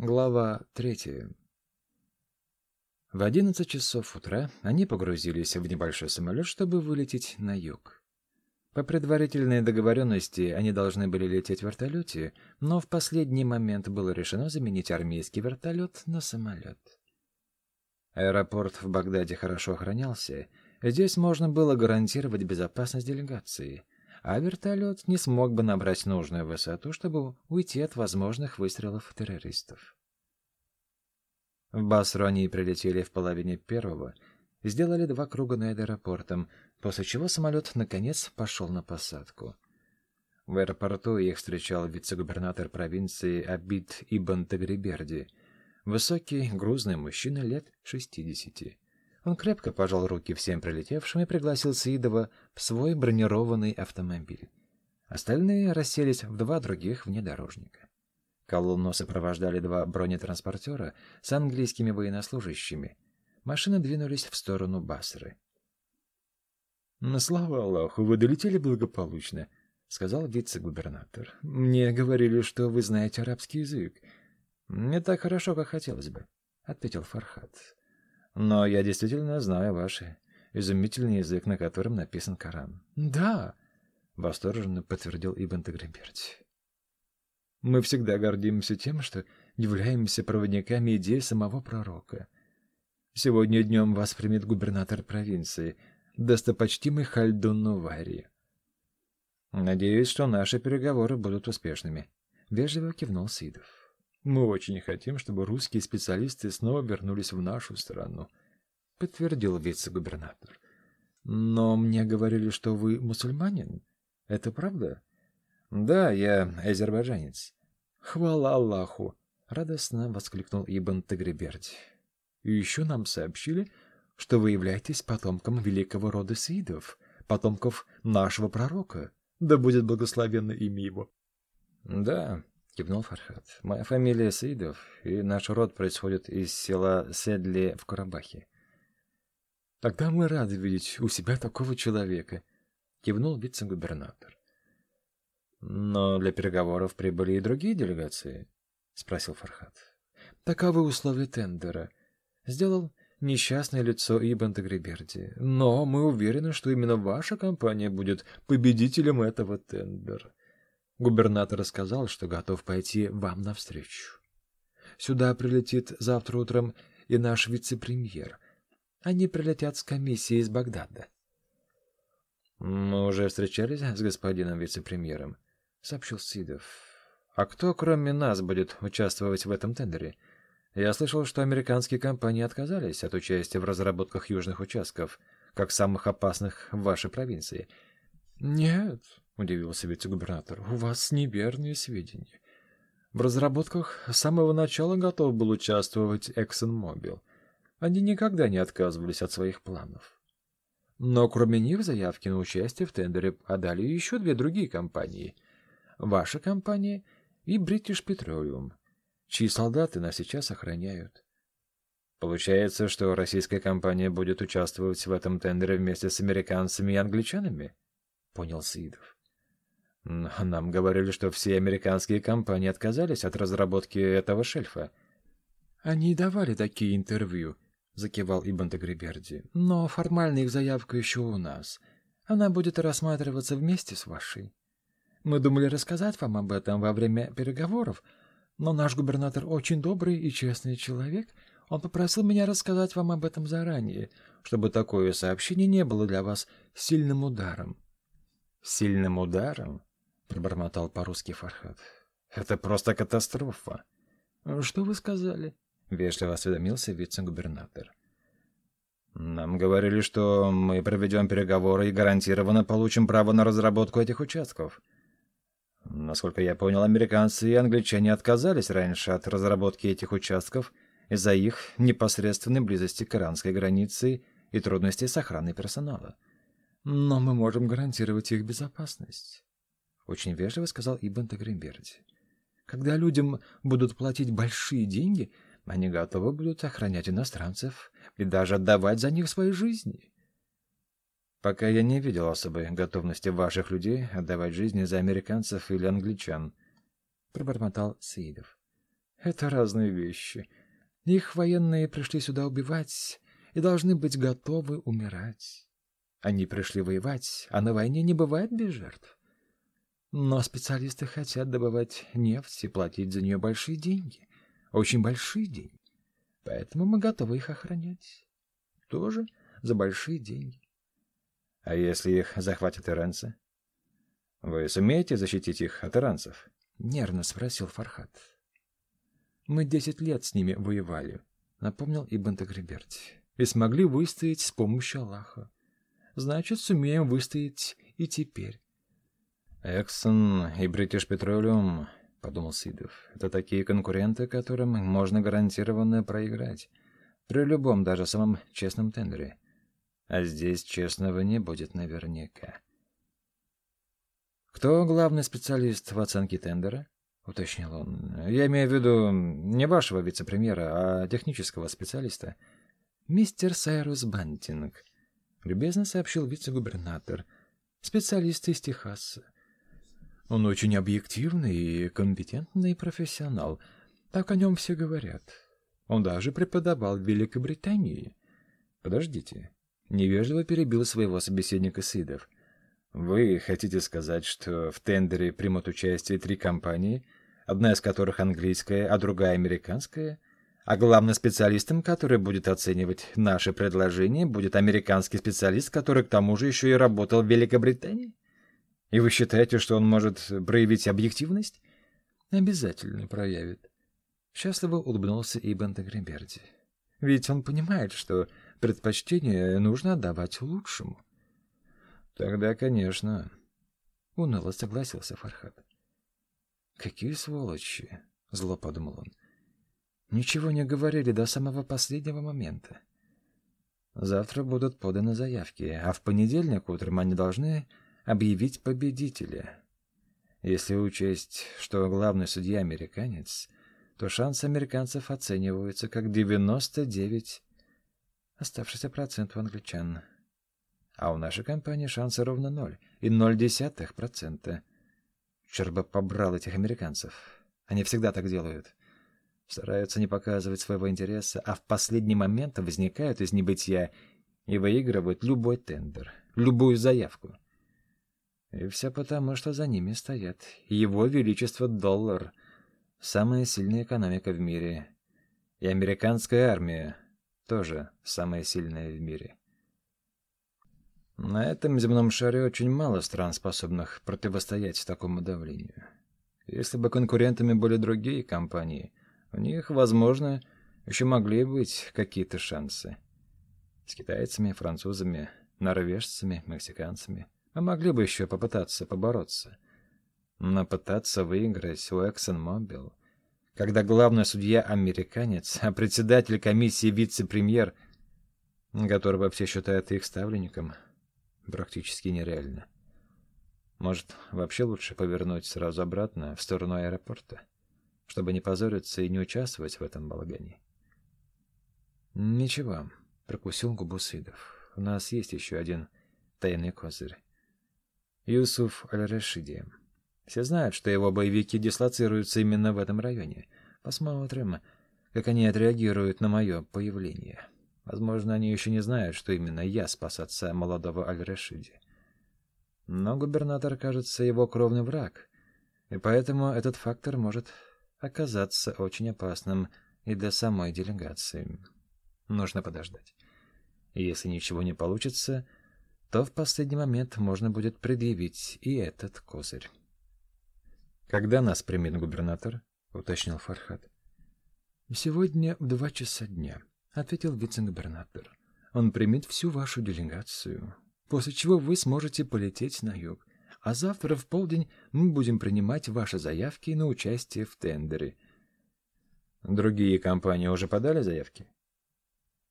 Глава третья. В одиннадцать часов утра они погрузились в небольшой самолет, чтобы вылететь на юг. По предварительной договоренности они должны были лететь в вертолете, но в последний момент было решено заменить армейский вертолет на самолет. Аэропорт в Багдаде хорошо охранялся, здесь можно было гарантировать безопасность делегации — а вертолет не смог бы набрать нужную высоту, чтобы уйти от возможных выстрелов террористов. В Басру они прилетели в половине первого, сделали два круга над аэропортом, после чего самолет, наконец, пошел на посадку. В аэропорту их встречал вице-губернатор провинции Абид Ибн Тагриберди, высокий, грузный мужчина лет шестидесяти. Он крепко пожал руки всем прилетевшим и пригласил Саидова в свой бронированный автомобиль. Остальные расселись в два других внедорожника. Колонну сопровождали два бронетранспортера с английскими военнослужащими. Машины двинулись в сторону Басры. «Ну, «Слава Аллаху, вы долетели благополучно», — сказал вице-губернатор. «Мне говорили, что вы знаете арабский язык. Не так хорошо, как хотелось бы», — ответил Фархад. Но я действительно знаю ваш изумительный язык, на котором написан Коран. Да, восторженно подтвердил Ибн Тагриберти. Мы всегда гордимся тем, что являемся проводниками идей самого пророка. Сегодня днем вас примет губернатор провинции, достопочтимый Хальдун Нувари. Надеюсь, что наши переговоры будут успешными. Вежливо кивнул Сидов. Мы очень хотим, чтобы русские специалисты снова вернулись в нашу страну, подтвердил вице-губернатор. Но мне говорили, что вы мусульманин. Это правда? Да, я азербайджанец. Хвала Аллаху, радостно воскликнул Ибн Тагриберди. И еще нам сообщили, что вы являетесь потомком великого рода саидов, потомков нашего пророка. Да будет благословенно имя его. Да, кивнул Фархад. Моя фамилия Саидов, и наш род происходит из села Седли в Карабахе. Тогда мы рады видеть у себя такого человека, кивнул вице-губернатор. Но для переговоров прибыли и другие делегации, спросил Фархад. Таковы условия тендера. Сделал несчастное лицо Ибн Тагриберди. Но мы уверены, что именно ваша компания будет победителем этого тендера. Губернатор сказал, что готов пойти вам навстречу. Сюда прилетит завтра утром и наш вице-премьер. Они прилетят с комиссией из Багдада. Мы уже встречались с господином вице-премьером, сообщил Сидов. А кто, кроме нас, будет участвовать в этом тендере? Я слышал, что американские компании отказались от участия в разработках южных участков, как самых опасных в вашей провинции. Нет, удивился вице-губернатор. У вас неверные сведения. В разработках с самого начала готов был участвовать ExxonMobil. Они никогда не отказывались от своих планов. Но кроме них заявки на участие в тендере подали еще две другие компании. Ваша компания и British Petroleum, чьи солдаты нас сейчас охраняют. Получается, что российская компания будет участвовать в этом тендере вместе с американцами и англичанами? Понял Сидов. Нам говорили, что все американские компании отказались от разработки этого шельфа. Они давали такие интервью, закивал Ибн Тагриберди. Но формально их заявка еще у нас. Она будет рассматриваться вместе с вашей. Мы думали рассказать вам об этом во время переговоров, но наш губернатор очень добрый и честный человек. Он попросил меня рассказать вам об этом заранее, чтобы такое сообщение не было для вас сильным ударом. Сильным ударом? Пробормотал по-русски Фархад. Это просто катастрофа. Что вы сказали? вежливо осведомился вице-губернатор. Нам говорили, что мы проведем переговоры и гарантированно получим право на разработку этих участков. Насколько я понял, американцы и англичане отказались раньше от разработки этих участков из-за их непосредственной близости к иранской границе и трудностей с охраной персонала. Но мы можем гарантировать их безопасность очень вежливо сказал Ибн Тагримберди. Когда людям будут платить большие деньги, они готовы будут охранять иностранцев и даже отдавать за них свои жизни. Пока я не видел особой готовности ваших людей отдавать жизни за американцев или англичан, пробормотал Сеидов. Это разные вещи. Их военные пришли сюда убивать и должны быть готовы умирать. Они пришли воевать, а на войне не бывает без жертв. Но специалисты хотят добывать нефть и платить за нее большие деньги. Очень большие деньги. Поэтому мы готовы их охранять. Тоже за большие деньги. А если их захватят иранцы? Вы сумеете защитить их от иранцев? Нервно спросил Фархат. Мы десять лет с ними воевали, напомнил Ибн Тагриберти, и смогли выстоять с помощью Аллаха. Значит, сумеем выстоять и теперь. Эксон и British Petroleum, подумал Сидов, это такие конкуренты, которым можно гарантированно проиграть при любом, даже самом честном тендере. А здесь честного не будет наверняка. Кто главный специалист в оценке тендера? — уточнил он. — Я имею в виду не вашего вице-премьера, а технического специалиста. — Мистер Сайрус Бантинг, — любезно сообщил вице-губернатор, — специалист из Техаса. Он очень объективный и компетентный профессионал. Так о нем все говорят. Он даже преподавал в Великобритании. — Подождите. Невежливо перебил своего собеседника Сидов. — Вы хотите сказать, что в тендере примут участие три компании — одна из которых английская, а другая американская. А главным специалистом, который будет оценивать наши предложения, будет американский специалист, который к тому же еще и работал в Великобритании? И вы считаете, что он может проявить объективность? Обязательно проявит. Счастливо улыбнулся Ибн Тагриберди. Ведь он понимает, что предпочтение нужно отдавать лучшему. Тогда, конечно, уныло согласился Фархад. Какие сволочи, зло подумал он. Ничего не говорили до самого последнего момента. Завтра будут поданы заявки, а в понедельник утром они должны объявить победителя. Если учесть, что главный судья американец, то шансы американцев оцениваются как 99 оставшийся процент у англичан. А у нашей компании шансы ровно ноль и ноль десятых процента. Черт бы побрал этих американцев. Они всегда так делают. Стараются не показывать своего интереса, а в последний момент возникают из небытия и выигрывают любой тендер, любую заявку. И все потому, что за ними стоят его величество доллар, самая сильная экономика в мире, и американская армия, тоже самая сильная в мире. На этом земном шаре очень мало стран, способных противостоять такому давлению. Если бы конкурентами были другие компании, у них, возможно, еще могли быть какие-то шансы. С китайцами, французами, норвежцами, мексиканцами. Мы могли бы еще попытаться побороться. Но пытаться выиграть у ExxonMobil, когда главный судья американец, а председатель комиссии вице-премьер, которого все считают их ставленником, практически нереально. Может, вообще лучше повернуть сразу обратно, в сторону аэропорта, чтобы не позориться и не участвовать в этом балагане? Ничего, прокусил губу Сидов. У нас есть еще один тайный козырь. Юсуф Аль-Рашиди. Все знают, что его боевики дислоцируются именно в этом районе. Посмотрим, как они отреагируют на мое появление. Возможно, они еще не знают, что именно я спас отца молодого Аль-Рашиди. Но губернатор, кажется, его кровный враг, и поэтому этот фактор может оказаться очень опасным и для самой делегации. Нужно подождать. Если ничего не получится, то в последний момент можно будет предъявить и этот козырь. «Когда нас примет губернатор?» — уточнил Фархад. «Сегодня в два часа дня», ответил вице-губернатор. Он примет всю вашу делегацию, после чего вы сможете полететь на юг. А завтра в полдень мы будем принимать ваши заявки на участие в тендере. Другие компании уже подали заявки?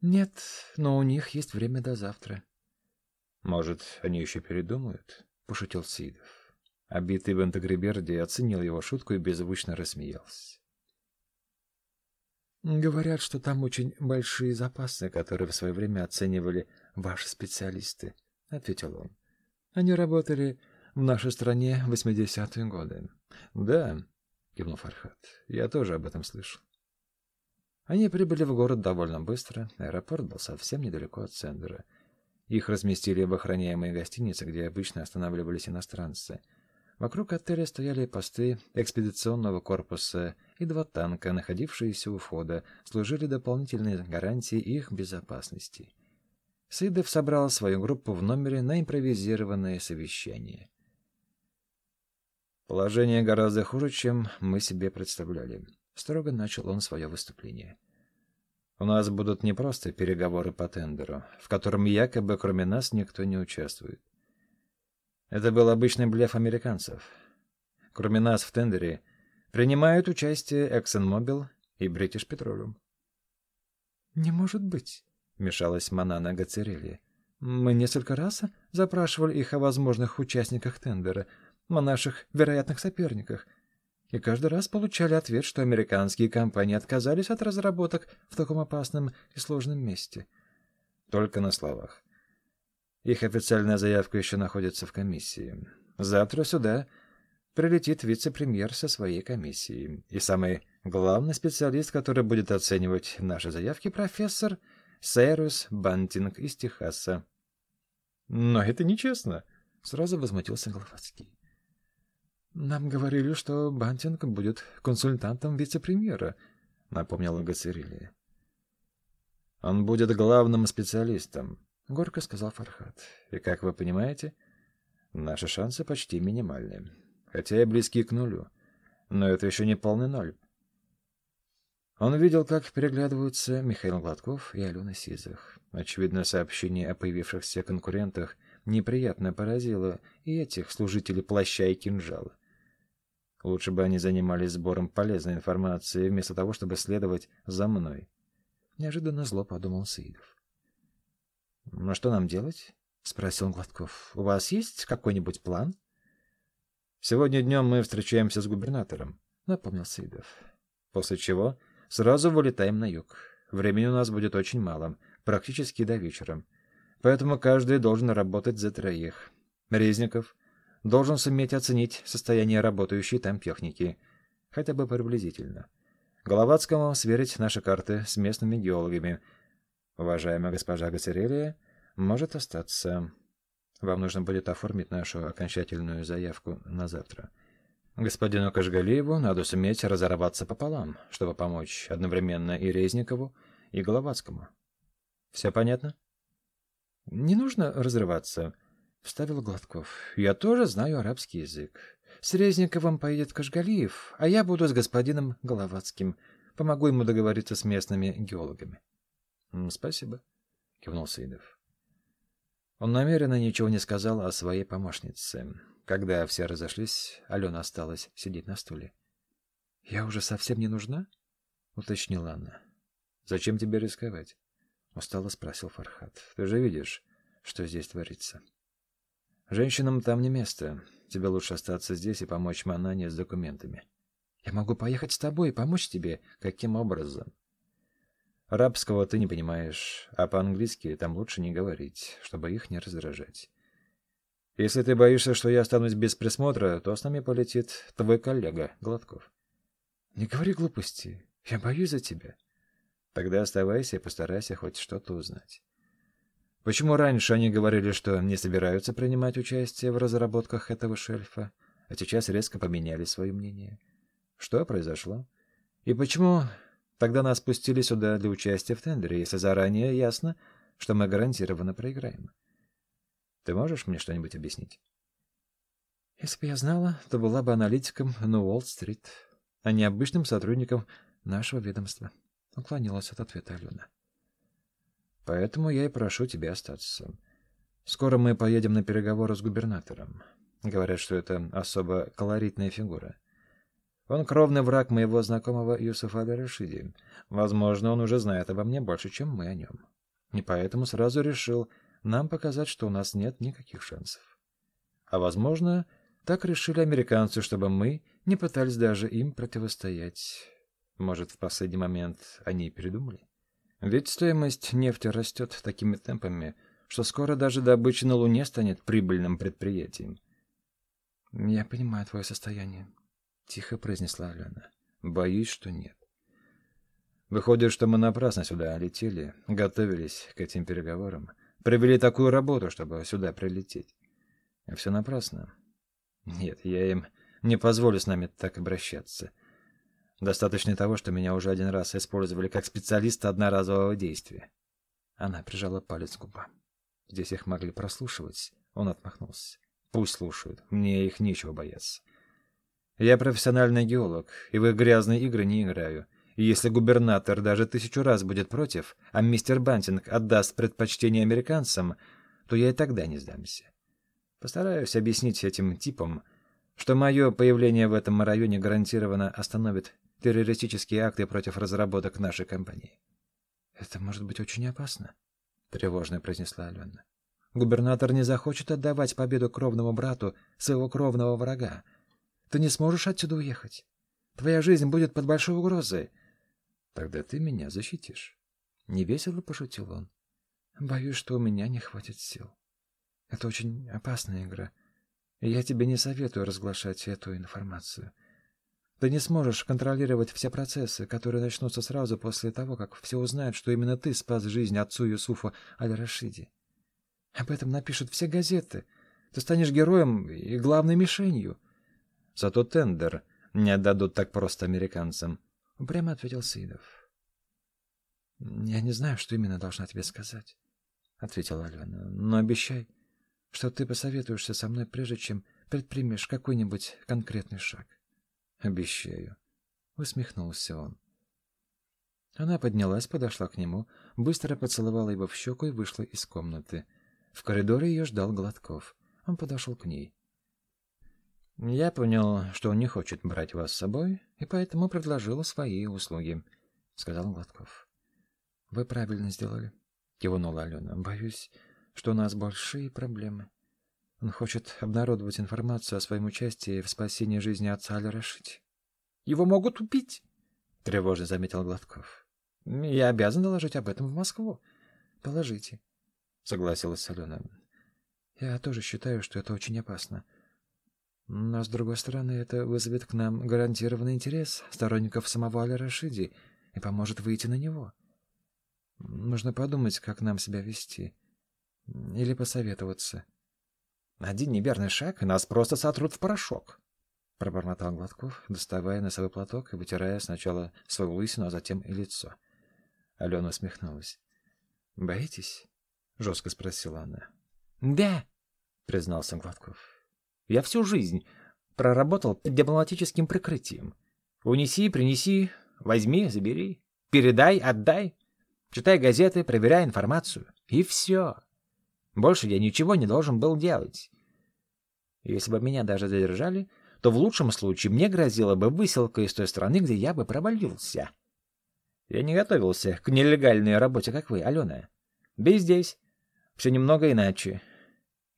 Нет, но у них есть время до завтра. Может, они еще передумают? Пошутил Сидов. Обитый Вентагриберди оценил его шутку и беззвучно рассмеялся. Говорят, что там очень большие запасы, которые в свое время оценивали ваши специалисты, ответил он. Они работали в нашей стране в 80-е годы. Да, кивнул Фархат. Я тоже об этом слышал. Они прибыли в город довольно быстро. Аэропорт был совсем недалеко от центра. Их разместили в охраняемой гостинице, где обычно останавливались иностранцы. Вокруг отеля стояли посты экспедиционного корпуса и два танка, находившиеся у входа, служили дополнительной гарантией их безопасности. Сыдов собрал свою группу в номере на импровизированное совещание. Положение гораздо хуже, чем мы себе представляли. Строго начал он свое выступление. У нас будут не просто переговоры по тендеру, в котором якобы кроме нас никто не участвует. Это был обычный блеф американцев. Кроме нас в тендере принимают участие ExxonMobil и British Petroleum. «Не может быть», — мешалась Манана Гацерели. «Мы несколько раз запрашивали их о возможных участниках тендера, о наших вероятных соперниках, и каждый раз получали ответ, что американские компании отказались от разработок в таком опасном и сложном месте. Только на словах. Их официальная заявка еще находится в комиссии. Завтра сюда прилетит вице-премьер со своей комиссией. И самый главный специалист, который будет оценивать наши заявки, профессор Сайрус Бантинг из Техаса. «Но это нечестно!» — сразу возмутился Головацкий. «Нам говорили, что Бантинг будет консультантом вице-премьера», — напомнила Гацерилия. «Он будет главным специалистом», — горько сказал Фархат. «И, как вы понимаете, наши шансы почти минимальны, хотя и близки к нулю. Но это еще не полный ноль». Он видел, как переглядываются Михаил Гладков и Алена Сизых. Очевидно, сообщение о появившихся конкурентах неприятно поразило и этих служителей плаща и кинжала. Лучше бы они занимались сбором полезной информации, вместо того, чтобы следовать за мной. Неожиданно зло подумал Саидов. — Ну что нам делать? — спросил Гладков. — У вас есть какой-нибудь план? — Сегодня днем мы встречаемся с губернатором, — напомнил Саидов. — После чего сразу вылетаем на юг. Времени у нас будет очень мало, практически до вечера. Поэтому каждый должен работать за троих. Резников, должен суметь оценить состояние работающей там техники, хотя бы приблизительно. Головацкому сверить наши карты с местными геологами. Уважаемая госпожа Гацерелия может остаться. Вам нужно будет оформить нашу окончательную заявку на завтра. Господину Кашгалиеву надо суметь разорваться пополам, чтобы помочь одновременно и Резникову, и Головацкому. Все понятно? Не нужно разрываться. — вставил Гладков. — Я тоже знаю арабский язык. С Резниковым поедет Кашгалиев, а я буду с господином Головацким. Помогу ему договориться с местными геологами. — Спасибо, — кивнул Саидов. Он намеренно ничего не сказал о своей помощнице. Когда все разошлись, Алена осталась сидеть на стуле. — Я уже совсем не нужна? — уточнила она. — Зачем тебе рисковать? — устало спросил Фархат. — Ты же видишь, что здесь творится. — Женщинам там не место. Тебе лучше остаться здесь и помочь Манане с документами. Я могу поехать с тобой и помочь тебе. Каким образом? Арабского ты не понимаешь, а по-английски там лучше не говорить, чтобы их не раздражать. Если ты боишься, что я останусь без присмотра, то с нами полетит твой коллега Гладков. Не говори глупости. Я боюсь за тебя. Тогда оставайся и постарайся хоть что-то узнать. Почему раньше они говорили, что не собираются принимать участие в разработках этого шельфа, а сейчас резко поменяли свое мнение? Что произошло? И почему тогда нас пустили сюда для участия в тендере, если заранее ясно, что мы гарантированно проиграем? Ты можешь мне что-нибудь объяснить? Если бы я знала, то была бы аналитиком на Уолл-стрит, а не обычным сотрудником нашего ведомства. Уклонилась от ответа Алена. Поэтому я и прошу тебя остаться. Скоро мы поедем на переговоры с губернатором. Говорят, что это особо колоритная фигура. Он кровный враг моего знакомого Юсуфа Аль-Рашиди. Возможно, он уже знает обо мне больше, чем мы о нем. И поэтому сразу решил нам показать, что у нас нет никаких шансов. А возможно, так решили американцы, чтобы мы не пытались даже им противостоять. Может, в последний момент они и передумали? Ведь стоимость нефти растет такими темпами, что скоро даже добыча на Луне станет прибыльным предприятием. Я понимаю твое состояние. тихо произнесла Алена. Боюсь, что нет. Выходит, что мы напрасно сюда летели, готовились к этим переговорам, провели такую работу, чтобы сюда прилететь. Все напрасно. Нет, я им не позволю с нами так обращаться. Достаточно того, что меня уже один раз использовали как специалиста одноразового действия. Она прижала палец к губам. Здесь их могли прослушивать. Он отмахнулся. Пусть слушают. Мне их нечего бояться. Я профессиональный геолог, и в их грязные игры не играю. И если губернатор даже тысячу раз будет против, а мистер Бантинг отдаст предпочтение американцам, то я и тогда не сдамся. Постараюсь объяснить этим типам, что мое появление в этом районе гарантированно остановит террористические акты против разработок нашей компании. «Это может быть очень опасно», — тревожно произнесла Алена. «Губернатор не захочет отдавать победу кровному брату своего кровного врага. Ты не сможешь отсюда уехать. Твоя жизнь будет под большой угрозой. Тогда ты меня защитишь». Невесело пошутил он. «Боюсь, что у меня не хватит сил. Это очень опасная игра, я тебе не советую разглашать эту информацию». Ты не сможешь контролировать все процессы, которые начнутся сразу после того, как все узнают, что именно ты спас жизнь отцу Юсуфа Аль-Рашиди. Об этом напишут все газеты. Ты станешь героем и главной мишенью. Зато тендер не отдадут так просто американцам. Прямо ответил Сидов. Я не знаю, что именно должна тебе сказать, ответила Алена. Но обещай, что ты посоветуешься со мной, прежде чем предпримешь какой-нибудь конкретный шаг. Обещаю. Усмехнулся он. Она поднялась, подошла к нему, быстро поцеловала его в щеку и вышла из комнаты. В коридоре ее ждал Гладков. Он подошел к ней. «Я понял, что он не хочет брать вас с собой, и поэтому предложил свои услуги», — сказал Гладков. «Вы правильно сделали», — кивнула Алена. «Боюсь, что у нас большие проблемы». Он хочет обнародовать информацию о своем участии в спасении жизни отца Аль-Рашиди. Его могут убить, — тревожно заметил Гладков. — Я обязан доложить об этом в Москву. — Доложите, — согласилась Алена. — Я тоже считаю, что это очень опасно. Но, с другой стороны, это вызовет к нам гарантированный интерес сторонников самого Аль-Рашиди и поможет выйти на него. Нужно подумать, как нам себя вести. Или посоветоваться. — один неверный шаг, и нас просто сотрут в порошок. Пробормотал Гладков, доставая носовой платок и вытирая сначала свою лысину, а затем и лицо. Алена усмехнулась. «Боитесь?» — жестко спросила она. «Да», — признался Гладков. «Я всю жизнь проработал под дипломатическим прикрытием. Унеси, принеси, возьми, забери, передай, отдай. Читай газеты, проверяй информацию. И все. Больше я ничего не должен был делать. Если бы меня даже задержали, то в лучшем случае мне грозила бы выселка из той страны, где я бы провалился. Я не готовился к нелегальной работе, как вы, Алена. Да и здесь все немного иначе.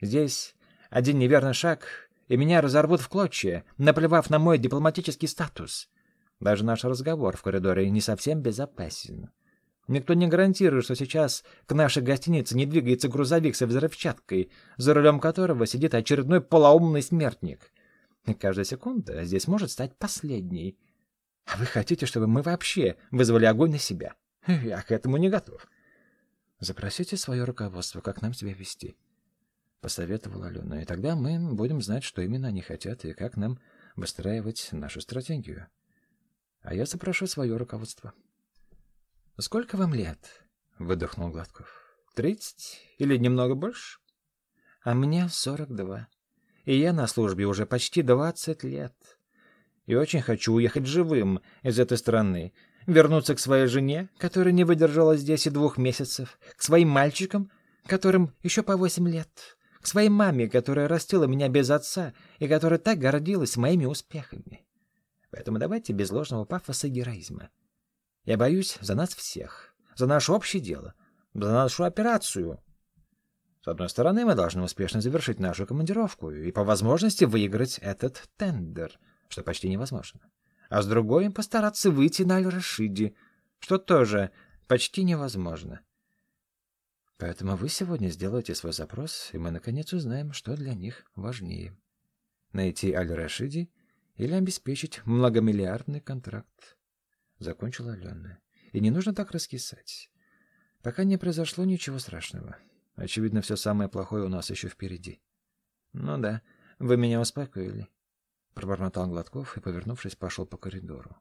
Здесь один неверный шаг, и меня разорвут в клочья, наплевав на мой дипломатический статус. Даже наш разговор в коридоре не совсем безопасен. Никто не гарантирует, что сейчас к нашей гостинице не двигается грузовик со взрывчаткой, за рулем которого сидит очередной полоумный смертник. И каждая секунда здесь может стать последней. А вы хотите, чтобы мы вообще вызвали огонь на себя? Я к этому не готов. Запросите свое руководство, как нам себя вести. Посоветовала Алена, и тогда мы будем знать, что именно они хотят и как нам выстраивать нашу стратегию. А я запрошу свое руководство. «Сколько вам лет?» — выдохнул Гладков. «Тридцать или немного больше?» «А мне сорок два. И я на службе уже почти двадцать лет. И очень хочу уехать живым из этой страны, вернуться к своей жене, которая не выдержала здесь и двух месяцев, к своим мальчикам, которым еще по восемь лет, к своей маме, которая растила меня без отца и которая так гордилась моими успехами. Поэтому давайте без ложного пафоса и героизма. Я боюсь за нас всех, за наше общее дело, за нашу операцию. С одной стороны, мы должны успешно завершить нашу командировку и по возможности выиграть этот тендер, что почти невозможно. А с другой — постараться выйти на Аль-Рашиди, что тоже почти невозможно. Поэтому вы сегодня сделаете свой запрос, и мы наконец узнаем, что для них важнее. Найти Аль-Рашиди или обеспечить многомиллиардный контракт. Закончила Алена. И не нужно так раскисать. Пока не произошло ничего страшного. Очевидно, все самое плохое у нас еще впереди. Ну да, вы меня успокоили. Пробормотал Гладков и, повернувшись, пошел по коридору.